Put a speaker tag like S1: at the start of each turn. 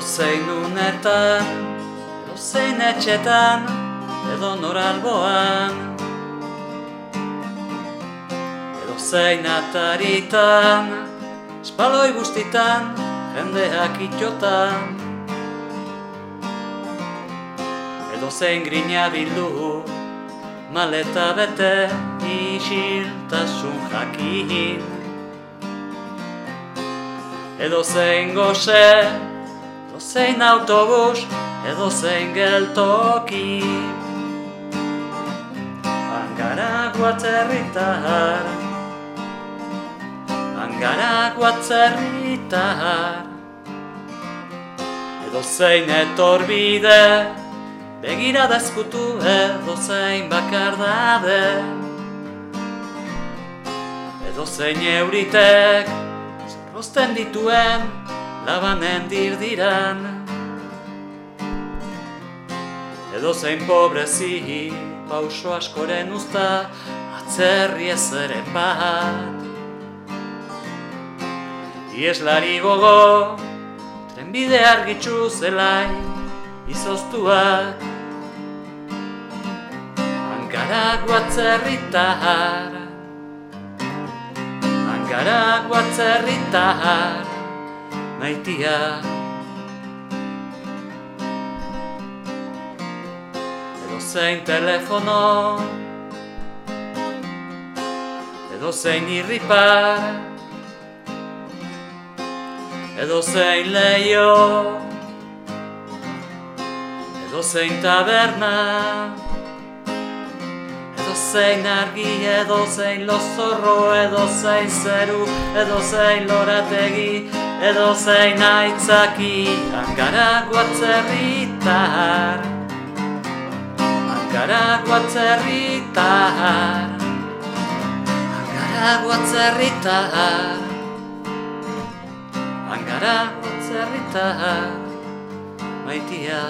S1: Edo zein unetan, edo zein etxetan, edo noralboan Edo zein ataritan, espaloi guztitan, jendeak itxotan. Edo zein grina bildu, maleta bete, isiltasun jakin. Edo zein goze, zein autobus, edo zein geltoki. Angara guatzerritar, angara guatzerritar Edo zein etorbide, begira da ezkutu edo zein bakardade Edo zein euritek, zorrozten dituen labanen dirdiran Edo zein pobrezi, pauso askoren usta, atzerri ez ere bat. Ieslari gogo, trenbide argitxu zelai, izoztuak. Angara guatzerritar Angara guatzerritar Maitia Edo zein telefono Edo zein irripar Edo zein leio Edo zein taberna. Edo zein argi, edo zein lozorro Edo zein zeru, edo zein lorategi Edo zein aitzaki Angara guatzerritar. Angara guatzerritar. Angara guatzerritar. Angara guatzerritar. Maitia